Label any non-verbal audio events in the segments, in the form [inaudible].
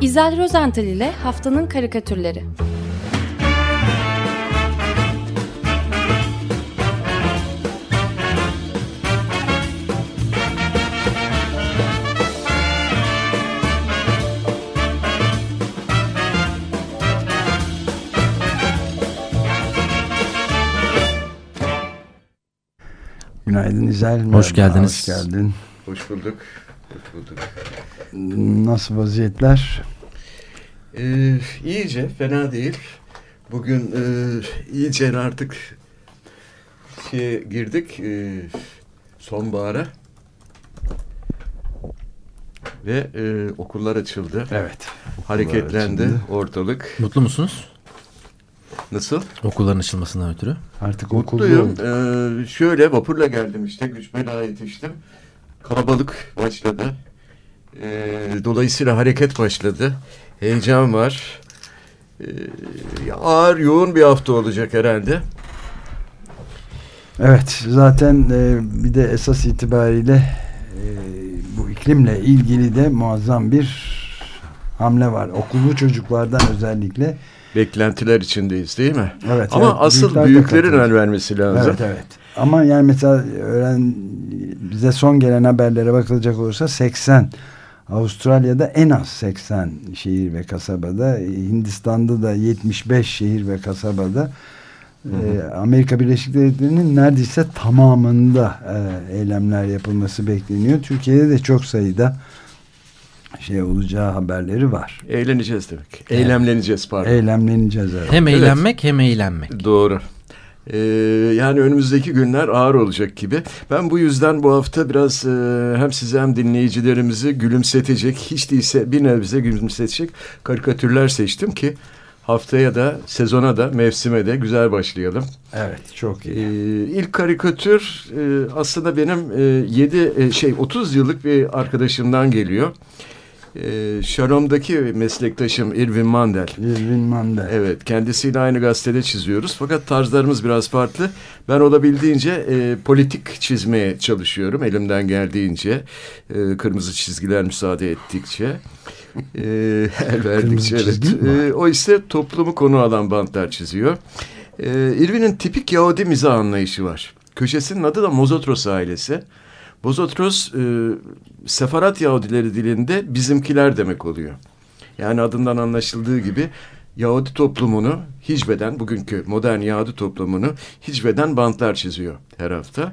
İzel Rozental ile Haftanın Karikatürleri Günaydın İzel. Hoş geldiniz. Hoş geldin. Hoş bulduk. Hoş bulduk. Nasıl vaziyetler? Ee, iyice, fena değil. Bugün e, iyice artık şeye girdik, e, sonbahara. Ve e, okullar açıldı. Evet. Hareketlendi açıldı. ortalık. Mutlu musunuz? Nasıl? Okulların açılmasından ötürü. Artık Mutluyum. Ee, şöyle vapurla geldim işte. Güç bela yetiştim. Kalabalık başladı. Ee, dolayısıyla hareket başladı. Heyecan var. Ee, ağır, yoğun bir hafta olacak herhalde. Evet zaten e, bir de esas itibariyle e, bu iklimle ilgili de muazzam bir hamle var. Okullu çocuklardan özellikle. Beklentiler içindeyiz değil mi? Evet. Ama evet, asıl büyükler büyüklerin el vermesi lazım. Evet evet. Ama yani mesela öğren bize son gelen haberlere bakılacak olursa 80 Avustralya'da en az 80 şehir ve kasabada Hindistan'da da 75 şehir ve kasabada e, Amerika Birleşik Devletleri'nin neredeyse tamamında e, eylemler yapılması bekleniyor. Türkiye'de de çok sayıda şey olacağı haberleri var. Eğleneceğiz demek. Eylemleneceğiz pardon. Eylemleneceğiz. Evet. Hem Evet. eğlenmek hem eğlenmek. Doğru. Ee, yani önümüzdeki günler ağır olacak gibi. Ben bu yüzden bu hafta biraz e, hem size hem dinleyicilerimizi gülümsetecek, hiç değilse bir nebze gülümsetecek karikatürler seçtim ki haftaya da, sezona da, mevsime de güzel başlayalım. Evet çok Ee, iyi. ilk karikatür e, aslında benim e, 7 şey 30 yıllık bir arkadaşımdan geliyor. E, Shalom'daki meslektaşım Irvin Mandel. Irvin Mandel. Evet, kendisiyle aynı gazetede çiziyoruz. Fakat tarzlarımız biraz farklı. Ben olabildiğince e, politik çizmeye çalışıyorum elimden geldiğince. E, kırmızı çizgiler müsaade ettikçe. E, [laughs] el verdikçe evet. E, o ise toplumu konu alan bantlar çiziyor. E, Irvin'in tipik Yahudi mizah anlayışı var. Köşesinin adı da Mozotros ailesi. Bozotros e, Sefarat Yahudileri dilinde bizimkiler demek oluyor. Yani adından anlaşıldığı gibi Yahudi toplumunu hicveden, bugünkü modern Yahudi toplumunu hicveden bantlar çiziyor her hafta.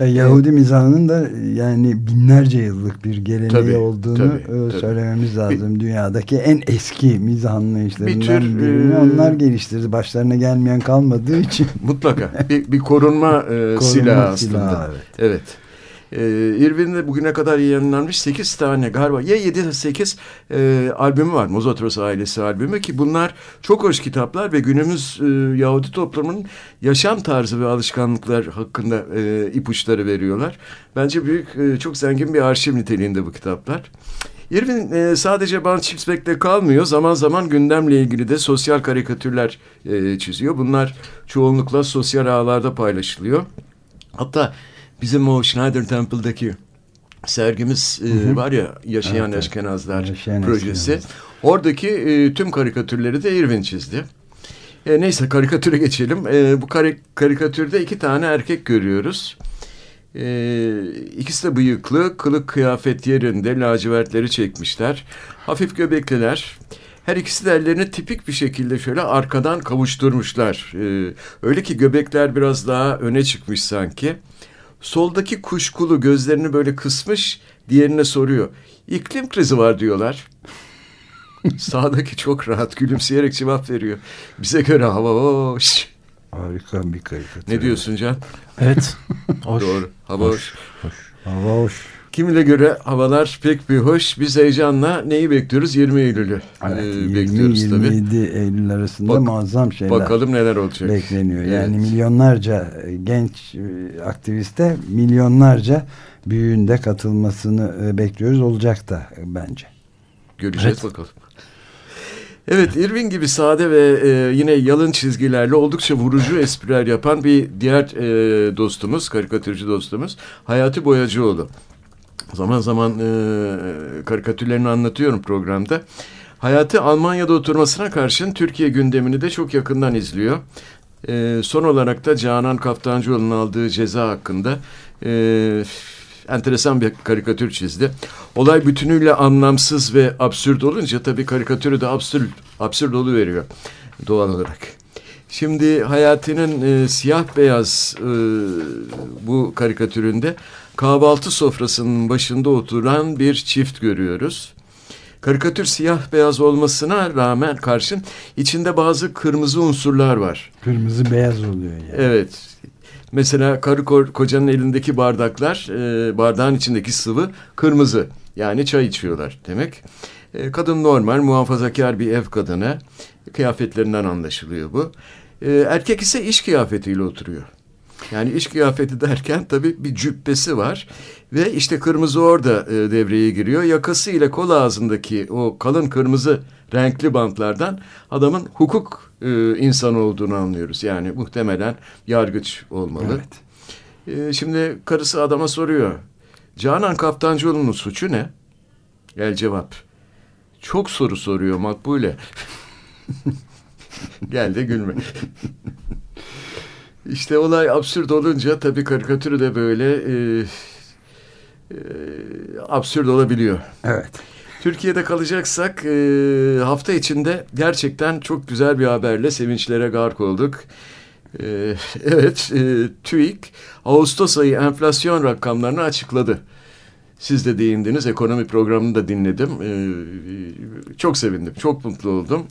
E, Yahudi mizahının da yani binlerce yıllık bir geleneği Tabii, olduğunu tabii, e, tabii. söylememiz lazım. Dünyadaki en eski mizah anlayışlarından Bir tür, birini e, onlar geliştirdi. Başlarına gelmeyen kalmadığı için. Mutlaka bir, bir korunma, e, [laughs] silahı aslında. silahı, evet. evet. Ee, Irvin'de bugüne kadar yayınlanmış 8 tane galiba ya 7 ya 8 e, albümü var. Mozotros ailesi albümü ki bunlar çok hoş kitaplar ve günümüz e, Yahudi toplumunun yaşam tarzı ve alışkanlıklar hakkında e, ipuçları veriyorlar. Bence büyük e, çok zengin bir arşiv niteliğinde bu kitaplar. Irvin e, sadece band çizmekle kalmıyor. Zaman zaman gündemle ilgili de sosyal karikatürler e, çiziyor. Bunlar çoğunlukla sosyal ağlarda paylaşılıyor. Hatta bizim o Schneider Temple'daki sergimiz e, var ya Yaşayan Evet. Eşkenazlar Yaşayan projesi. Eşkenazlar. Oradaki e, tüm karikatürleri de Irvin çizdi. E, neyse karikatüre geçelim. E, bu kari- karikatürde iki tane erkek görüyoruz. E, ikisi de bıyıklı, kılık kıyafet yerinde, lacivertleri çekmişler. Hafif göbekliler. Her ikisi de ellerini tipik bir şekilde şöyle arkadan kavuşturmuşlar. E, öyle ki göbekler biraz daha öne çıkmış sanki. Soldaki kuşkulu gözlerini böyle kısmış, diğerine soruyor. İklim krizi var diyorlar. [laughs] Sağdaki çok rahat gülümseyerek cevap veriyor. Bize göre hava hoş. Harika bir karikatür. Ne diyorsun Can? Evet. [laughs] Hoş. Doğru. Hava hoş. Hoş. Hava hoş. Kimine göre havalar pek bir hoş. Biz heyecanla neyi bekliyoruz? 20 Eylül'ü Evet, ee, bekliyoruz tabii. 20-27 Eylül arasında Bak- muazzam şeyler Bakalım neler olacak. bekleniyor. Evet. Yani milyonlarca e, genç e, aktiviste milyonlarca büyüğün de katılmasını e, bekliyoruz. Olacak da e, bence. Göreceğiz Evet. bakalım. Evet Irving gibi sade ve e, yine yalın çizgilerle oldukça vurucu espriler yapan bir diğer e, dostumuz, karikatürcü dostumuz Hayati Boyacıoğlu. Zaman zaman e, karikatürlerini anlatıyorum programda. Hayatı Almanya'da oturmasına karşın Türkiye gündemini de çok yakından izliyor. E, son olarak da Canan Kaftancıoğlu'nun aldığı ceza hakkında e, enteresan bir karikatür çizdi. Olay bütünüyle anlamsız ve absürt olunca tabii karikatürü de absürt, absürt veriyor doğal olarak. Şimdi Hayati'nin e, siyah beyaz e, bu karikatüründe kahvaltı sofrasının başında oturan bir çift görüyoruz. Karikatür siyah beyaz olmasına rağmen karşın içinde bazı kırmızı unsurlar var. Kırmızı beyaz oluyor yani. Evet. Mesela karı ko kocanın elindeki bardaklar, e, bardağın içindeki sıvı kırmızı. Yani çay içiyorlar demek. E, kadın normal, muhafazakar bir ev kadını. Kıyafetlerinden anlaşılıyor bu. E, erkek ise iş kıyafetiyle oturuyor. Yani iş kıyafeti derken tabii bir cübbesi var. Ve işte kırmızı orada e, devreye giriyor. Yakası ile kol ağzındaki o kalın kırmızı renkli bantlardan adamın hukuk e, insanı olduğunu anlıyoruz. Yani muhtemelen yargıç olmalı. Evet. E, şimdi karısı adama soruyor. Canan Kaftancıoğlu'nun suçu ne? Gel cevap. Çok soru soruyor Makbule. [laughs] Gel de gülme. [laughs] İşte olay absürt olunca tabii karikatürü de böyle e, e, absürt olabiliyor. Evet. Türkiye'de kalacaksak e, hafta içinde gerçekten çok güzel bir haberle sevinçlere gark olduk. E, [laughs] evet, e, TÜİK Ağustos ayı enflasyon rakamlarını açıkladı. Siz de değindiniz, ekonomi programını da dinledim. E, çok sevindim, çok mutlu oldum.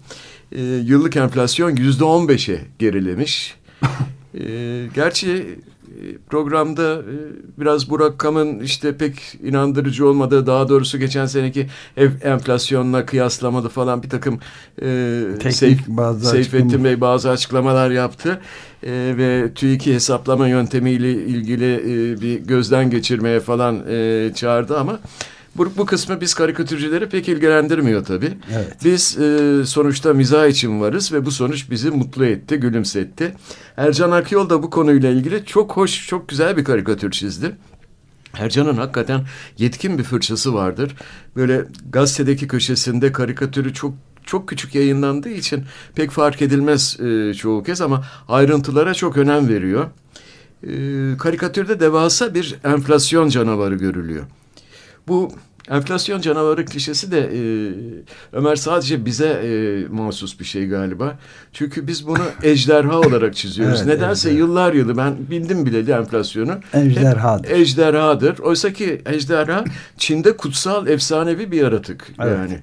E, yıllık enflasyon yüzde on beşe gerilemiş. [laughs] E, gerçi e, programda e, biraz bu rakamın işte pek inandırıcı olmadığı daha doğrusu geçen seneki ev enflasyonla kıyaslamadı falan bir takım e, Seyf, bazı Seyfettin Bey bazı açıklamalar yaptı. E, ve TÜİK'i hesaplama yöntemiyle ilgili e, bir gözden geçirmeye falan e, çağırdı ama bu, bu kısmı biz karikatürcüleri pek ilgilendirmiyor tabii. Evet. Biz e, sonuçta mizah için varız ve bu sonuç bizi mutlu etti, gülümsetti. Ercan Akyol da bu konuyla ilgili çok hoş, çok güzel bir karikatür çizdi. Ercan'ın hakikaten yetkin bir fırçası vardır. Böyle gazetedeki köşesinde karikatürü çok çok küçük yayınlandığı için pek fark edilmez e, çoğu kez ama ayrıntılara çok önem veriyor. E, karikatürde devasa bir enflasyon canavarı görülüyor. Bu enflasyon canavarı klişesi de e, Ömer sadece bize e, mahsus bir şey galiba. Çünkü biz bunu [laughs] ejderha olarak çiziyoruz. Evet, Nedense ejderha. yıllar yılı ben bildim bileli enflasyonu. Ejderhadır. Hep ejderhadır. Oysa ki ejderha Çin'de kutsal efsanevi bir yaratık. Evet. Yani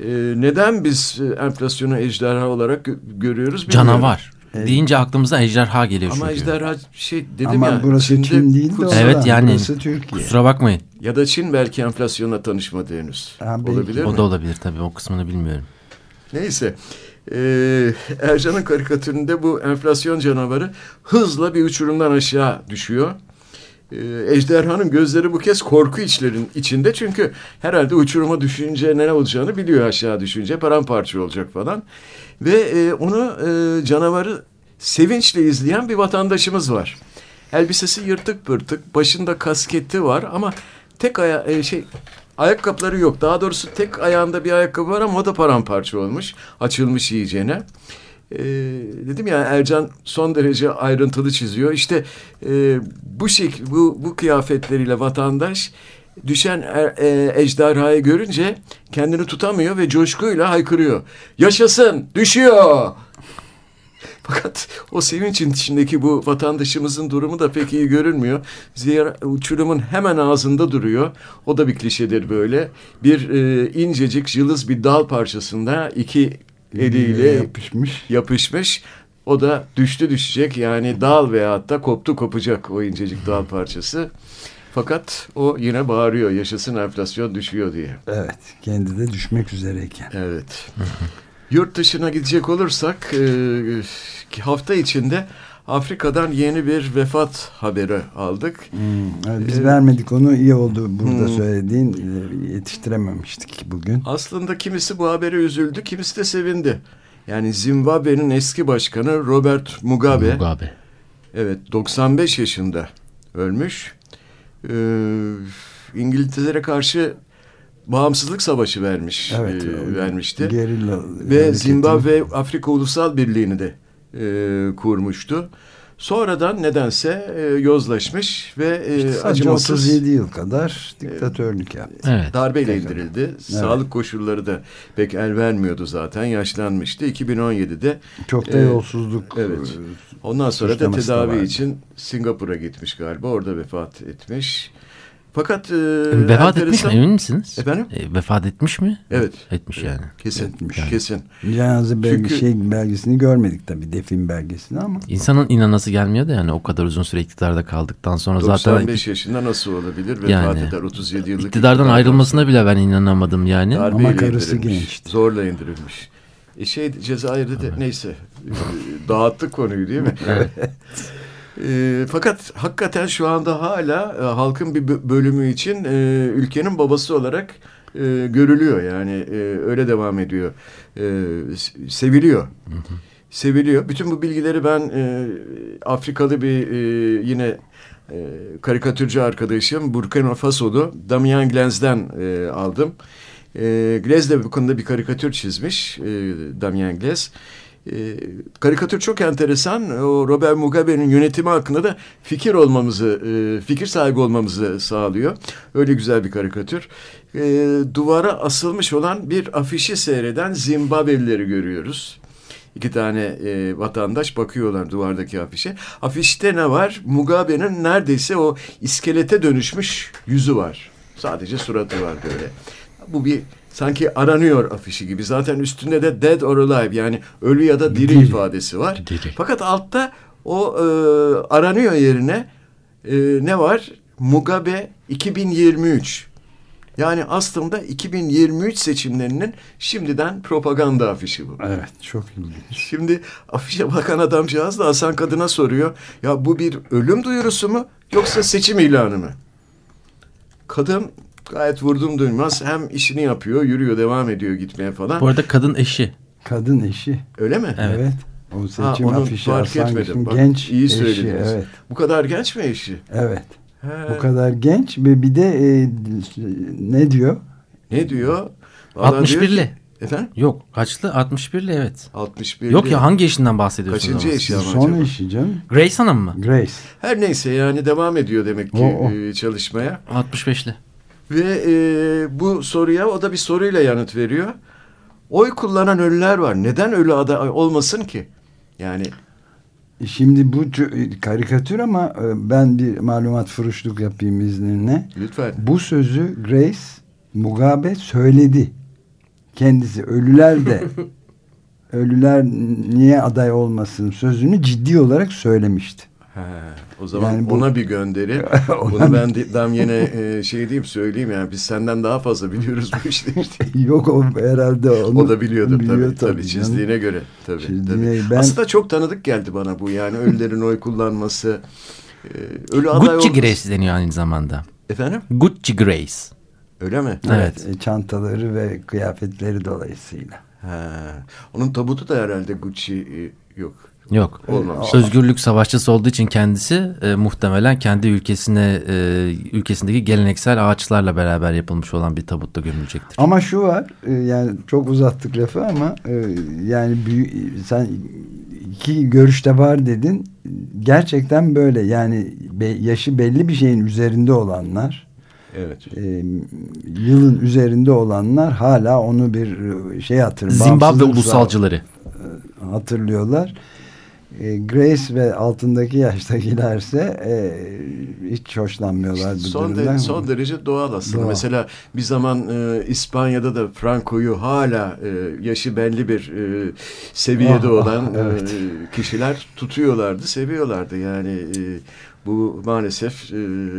e, neden biz e, enflasyonu ejderha olarak gö- görüyoruz bilmiyorum. Canavar. Evet. Deyince aklımıza ejderha geliyor Ama çünkü. ejderha şey dedim Ama ya. burası Çin'de Çin değil de. Evet, yani- Burası Türkiye. Kusura bakmayın. Ya da Çin belki enflasyonla tanışmadı henüz. Ha, belki. Olabilir mi? O da olabilir tabii. O kısmını bilmiyorum. Neyse. Ee, Ercan'ın karikatüründe bu enflasyon canavarı hızla bir uçurumdan aşağı düşüyor. Ee, ejderhanın gözleri bu kez korku içlerin içinde çünkü herhalde uçuruma düşünce ne olacağını biliyor aşağı düşünce paramparça olacak falan. Ve e, onu e, canavarı sevinçle izleyen bir vatandaşımız var. Elbisesi yırtık pırtık, başında kasketi var ama tek aya e, şey ayakkabıları yok. Daha doğrusu tek ayağında bir ayakkabı var ama o da paramparça olmuş, açılmış iyicene. Ee, dedim ya Ercan son derece ayrıntılı çiziyor. İşte e, bu şek bu bu kıyafetleriyle vatandaş düşen er, e, ejderhayı görünce kendini tutamıyor ve coşkuyla haykırıyor. Yaşasın, düşüyor. [laughs] Fakat o sevincin içindeki bu vatandaşımızın durumu da pek iyi görünmüyor. Zira uçurumun hemen ağzında duruyor. O da bir klişedir böyle. Bir e, incecik cılız bir dal parçasında iki eliyle yapışmış. yapışmış. O da düştü düşecek yani dal veyahut da koptu kopacak o incecik dal parçası. Fakat o yine bağırıyor yaşasın enflasyon düşüyor diye. Evet. Kendi de düşmek üzereyken. Evet. Yurt dışına gidecek olursak e, hafta içinde Afrika'dan yeni bir vefat haberi aldık. Hmm, evet, biz Ee, vermedik onu. iyi oldu burada Hmm. söylediğin. Ee, Yetiştirememiştik bugün. Aslında kimisi bu habere üzüldü, kimisi de sevindi. Yani Zimbabwe'nin eski başkanı Robert Mugabe, Mugabe. evet 95 yaşında ölmüş. Ee, İngiltere karşı bağımsızlık savaşı vermiş Evet, e, vermişti. Gerilla Ve hareketi. Zimbabwe Afrika Ulusal Birliği'ni de e, kurmuştu. Sonradan nedense e, yozlaşmış ve e, Sadece acımasız 37 yıl kadar diktatörlük yaptı. Evet. darbeyle indirildi. Sağlık koşulları da pek el vermiyordu zaten. Yaşlanmıştı. 2017'de Çok da e, yolsuzluk. evet. e, Ondan sonra da tedavi için Singapur'a gitmiş galiba. Orada vefat etmiş. Fakat e, Vefat etmiş mi enteresan- emin misiniz? Efendim? E, vefat etmiş mi? Evet. Etmiş yani. Kesin. Etmiş. Kesin. Cenaze belge, Çünkü- şey belgesini görmedik tabii defin belgesini ama İnsanın inanası gelmiyor da yani o kadar uzun süre iktidarda kaldıktan sonra zaten 95 yaşında nasıl olabilir? Vefat Yani, eder 37 yıllık. iktidardan ayrılmasına bile ben inanamadım yani. sonra Ama darbeyle karısı gençti. Zorla indirilmiş. E şey Cezayir'de de neyse e, [laughs] dağıttık konuyu değil mi? [laughs] E, fakat hakikaten şu anda hala e, halkın bir bö- bölümü için e, ülkenin babası olarak e, görülüyor. Yani e, öyle devam ediyor. E, seviliyor. Seviliyor. Bütün bu bilgileri ben e, Afrikalı bir e, yine e, karikatürcü arkadaşım Burkina Faso'lu Damian Glenz'den e, aldım. E, Glez de bu konuda bir karikatür çizmiş. E, Damian Glez. E, karikatür çok enteresan. O Robert Mugabe'nin yönetimi hakkında da fikir olmamızı, e, fikir sahibi olmamızı sağlıyor. Öyle güzel bir karikatür. E, duvara asılmış olan bir afişi seyreden Zimbabwelileri görüyoruz. İki tane e, vatandaş bakıyorlar duvardaki afişe. Afişte ne var? Mugabe'nin neredeyse o iskelete dönüşmüş yüzü var. Sadece suratı var böyle. Bu bir sanki aranıyor afişi gibi. Zaten üstünde de dead or alive yani ölü ya da diri Diri. ifadesi var. Diri. Fakat altta o e, aranıyor yerine e, ne var? Mugabe 2023. Yani aslında 2023 seçimlerinin şimdiden propaganda afişi bu. evet çok ilginç. Şimdi afişe bakan adamcağız da Hasan Kadın'a soruyor. Ya bu bir ölüm duyurusu mu yoksa seçim ilanı mı? Kadın gayet vurdum duymaz hem işini yapıyor, yürüyor, devam ediyor gitmeye falan. Bu arada kadın eşi. Kadın eşi. Öyle mi? Evet. Evet. O seçim onu afişi fark etmedim. Bak, genç iyi eşi. söylediniz. Evet. Bu kadar genç mi eşi? Evet. He. Bu kadar genç ve bir de e, ne diyor? Ne diyor? Vallahi diyor 61'li. ki- Efendim? Yok kaçlı? 61'li evet. 61. Yok ya hangi eşinden bahsediyorsunuz? Kaçıncı eşi ama Son acaba? eşi canım. Grace Hanım mı? Grace. Her neyse yani devam ediyor demek ki O, o. e, çalışmaya. 65'li. Ve e, bu soruya o da bir soruyla yanıt veriyor. Oy kullanan ölüler var. Neden ölü aday olmasın ki? Yani Şimdi bu ço- karikatür ama e, ben bir malumat furuşluk yapayım izninle. lütfen. Bu sözü Grace Mugabe söyledi. Kendisi ölüler de [laughs] ölüler niye aday olmasın sözünü ciddi olarak söylemişti. He, o zaman Yani bu- ona bir gönderi. [laughs] Ona- Bunu ben de, Damyen'e e, şey diyeyim söyleyeyim yani biz senden daha fazla biliyoruz bu işleri. [laughs] Yok o herhalde onu o da biliyordur biliyor tabii, tabii, canım. çizdiğine göre. Tabii, Çizdiğine- tabii. ben- Aslında çok tanıdık geldi bana bu yani ölülerin oy kullanması. e, ölü aday Gucci olması- Grace deniyor aynı zamanda. Efendim? Gucci Grace. Öyle mi? Evet. E, çantaları ve kıyafetleri dolayısıyla. Ha, onun tabutu da herhalde Gucci e, yok. Yok. Olmamış. Özgürlük savaşçısı olduğu için kendisi e, muhtemelen kendi ülkesine e, ülkesindeki geleneksel ağaçlarla beraber yapılmış olan bir tabutta gömülecektir. Ama şu var e, yani çok uzattık lafı ama e, yani büyü- sen iki görüşte var dedin. Gerçekten böyle yani be- yaşı belli bir şeyin üzerinde olanlar Evet. e, yılın üzerinde olanlar hala onu bir e, şey hatırlıyor. Zimbabwe ulusalcıları. hatırlıyorlar. E, Grace ve altındaki yaştakilerse e, hiç hoşlanmıyorlar bu Son, de, son derece doğal aslında. Doğal. Mesela bir zaman e, İspanya'da da Franco'yu hala e, yaşı belli bir e, seviyede Ah, olan ah, evet. e, kişiler tutuyorlardı, seviyorlardı. Yani e, bu maalesef e,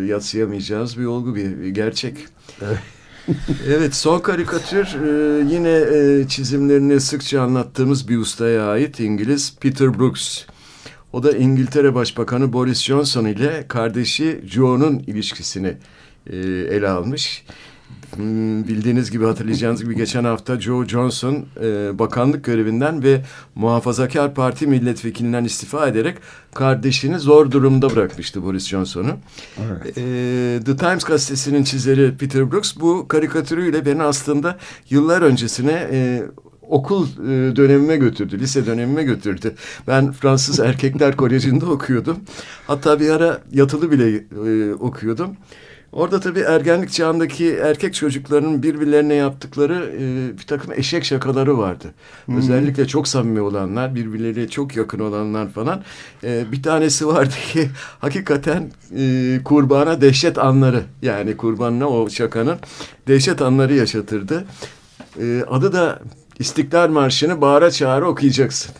yatsıyamayacağımız bir olgu, bir, bir gerçek. evet [laughs] son karikatür e, yine e, çizimlerini sıkça anlattığımız bir ustaya ait İngiliz Peter Brooks. O da İngiltere Başbakanı Boris Johnson ile kardeşi Joe'nun ilişkisini e, ele almış. Hmm, bildiğiniz gibi hatırlayacağınız gibi geçen hafta Joe Johnson e, bakanlık görevinden ve muhafazakar parti milletvekilinden istifa ederek kardeşini zor durumda bırakmıştı Boris Johnson'u. Evet. E, The Times gazetesinin çizeri Peter Brooks bu karikatürüyle beni aslında yıllar öncesine e, okul e, dönemime götürdü, lise dönemime götürdü. Ben Fransız Erkekler Koleji'nde okuyordum. Hatta bir ara yatılı bile e, okuyordum. Orada tabii ergenlik çağındaki erkek çocukların birbirlerine yaptıkları e, bir takım eşek şakaları vardı. Özellikle çok samimi olanlar, birbirleriyle çok yakın olanlar falan. E, bir tanesi vardı [laughs] ki hakikaten e, kurbana dehşet anları yani kurbanına o şakanın dehşet anları yaşatırdı. E, adı da İstiklal Marşı'nı bağıra çağıra okuyacaksın.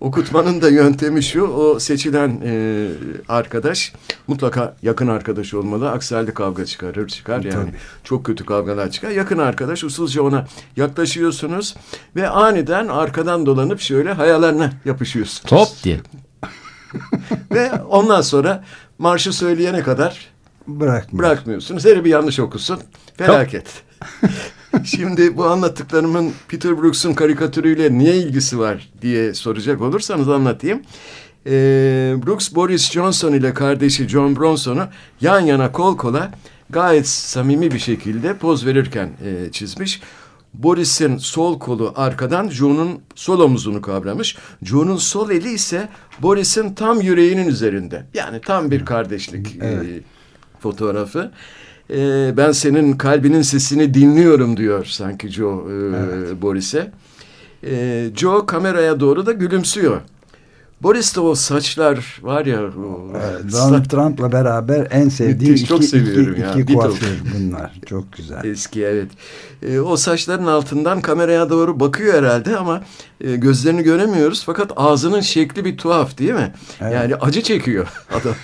Okutmanın da yöntemi şu, o seçilen e, arkadaş mutlaka yakın arkadaş olmalı. Aksi halde kavga çıkarır çıkar yani. Tabii. Çok kötü kavgalar çıkar. Yakın arkadaş usulca ona yaklaşıyorsunuz ve aniden arkadan dolanıp şöyle hayalarına yapışıyorsunuz. Hop diye. [laughs] Ve ondan sonra marşı söyleyene kadar Bırakmıyor. bırakmıyorsunuz. Hele bir yanlış okusun. Felaket. Şimdi bu anlattıklarımın Peter Brooks'un karikatürüyle niye ilgisi var diye soracak olursanız anlatayım. Ee, Brooks, Boris Johnson ile kardeşi John Bronson'u yan yana kol kola gayet samimi bir şekilde poz verirken e, çizmiş. Boris'in sol kolu arkadan John'un sol omuzunu kavramış. John'un sol eli ise Boris'in tam yüreğinin üzerinde. Yani tam bir kardeşlik e, fotoğrafı. E, ben senin kalbinin sesini dinliyorum diyor sanki Joe e, Boris'e. E, Joe kameraya doğru da gülümsüyor. Boris de o saçlar var ya. O, Evet, Donald Trump'la beraber en sevdiğim Müthiş, iki, çok seviyorum iki, ya. iki kuaför bunlar. Çok güzel. Eski evet. E, o saçların altından kameraya doğru bakıyor herhalde ama e, gözlerini göremiyoruz. Fakat ağzının şekli bir tuhaf değil mi? Evet. Yani acı çekiyor [laughs] adam.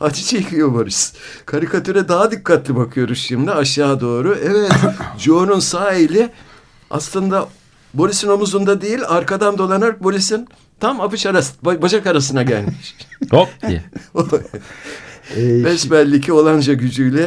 acı çekiyor Boris. Karikatüre daha dikkatli bakıyoruz şimdi aşağı doğru. Evet [coughs] Joe'nun sağ eli aslında Boris'in omuzunda değil arkadan dolanarak Boris'in tam avuç arası, ba- bacak arasına gelmiş. [laughs] Hop diye. [laughs] Ee, Besbelli ki olanca gücüyle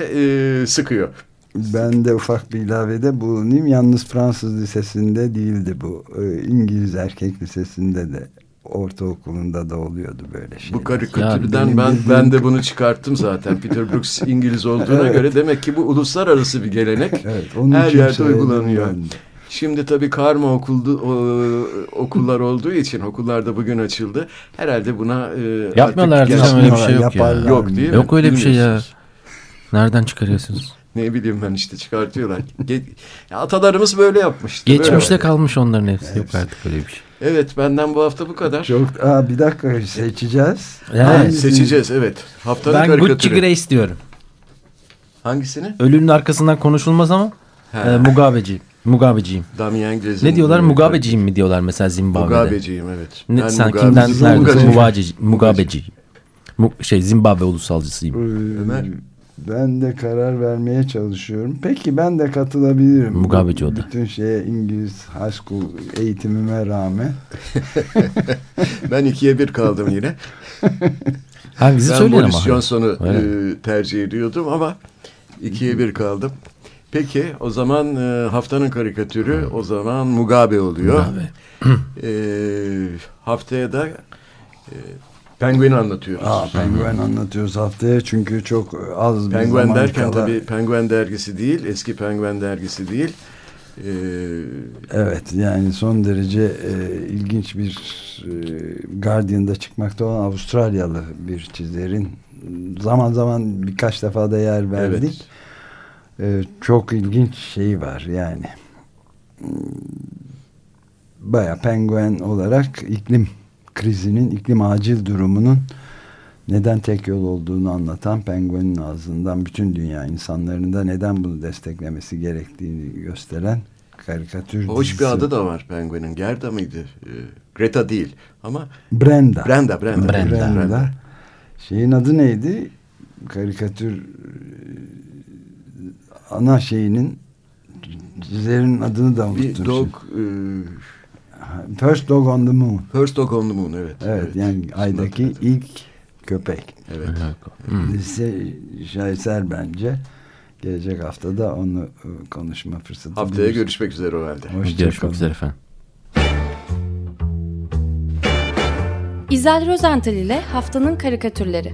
e, sıkıyor. Ben de ufak bir ilavede bulunayım. Yalnız Fransız lisesinde değildi bu. Ee, İngiliz erkek lisesinde de ortaokulunda da oluyordu böyle şeyler. Bu karikatürden benim ben ben de bunu çıkarttım zaten. Peter Brooks [laughs] İngiliz olduğuna Evet. göre demek ki bu uluslararası bir gelenek. Evet, onun Her yerde uygulanıyor. ben de. Şimdi tabii karma okuldu, o, okullar olduğu için okullar da bugün açıldı. Herhalde buna e, Yapmıyorlar artık artık genç- öyle bir şey yok ya. Yok değil mi? Yok öyle bir şey ya. Nereden çıkarıyorsunuz? [laughs] Ne bileyim ben işte çıkartıyorlar. Atalarımız böyle yapmıştı. böyle Geçmişte var. kalmış onların hepsi. Yok artık öyle bir şey. Evet benden bu hafta bu kadar. Çok, aa, bir dakika seçeceğiz. Evet, Hangisini- Seçeceğiz evet. Haftanın Ben Gucci karikatürü. Grace diyorum. Hangisini? Ölünün arkasından konuşulmaz ama He. e, Mugabeci. Mugabeciyim. Damien Glaz'in. Ne diyorlar? Mugabeciyim mi diyorlar mesela Zimbabwe'de? Mugabeciyim evet. Ne, Ben sen Mugabe- kimden Mugabeci. nerede? Mugabeci. Mugabeci. Mu, şey Zimbabwe ulusalcısıyım. Ee, Ömer? Ben de karar vermeye çalışıyorum. Peki ben de katılabilirim. Mugabeci o da. Bütün şeye İngiliz high school eğitimime rağmen. [laughs] Ben ikiye bir kaldım yine. Hangisi ben söyleyin Boris ama. Johnson'u e, tercih ediyordum ama ikiye bir kaldım. Peki o zaman e, haftanın karikatürü o zaman Mugabe oluyor. Mugabe. E, haftaya da e, Penguin'i anlatıyoruz. Aa, Penguen anlatıyoruz haftaya çünkü çok az bir Penguen zaman derken kala- tabii Penguen dergisi değil, eski Penguen dergisi değil. E, Evet yani son derece e, ilginç bir e, Guardian'da çıkmakta olan Avustralyalı bir çizerin zaman zaman birkaç defa da yer verdik. evet. E, çok ilginç şeyi var yani. Baya penguen olarak iklim krizinin, iklim acil durumunun neden tek yol olduğunu anlatan penguenin ağzından bütün dünya insanların da neden bunu desteklemesi gerektiğini gösteren karikatür Hoş dizisi. bir adı da var Penguin'in. Gerda mıydı? E, Greta değil ama Brenda. Brenda, Brenda. Brenda. Brenda. Şeyin adı neydi? Karikatür ana şeyinin çizerin adını da unuttum. Bir dog, şimdi. e, First Dog on the Moon. First Dog on the Moon evet. Evet, yani İsmini aydaki hatırladım. ilk köpek. Evet. Hmm. Dizisi şaheser bence. Gelecek hafta da onu e, konuşma fırsatı Haftaya buluruz. görüşmek üzere o halde. Hoşça Görüşmek kalın. üzere efendim. İzel Rozental ile Haftanın Karikatürleri.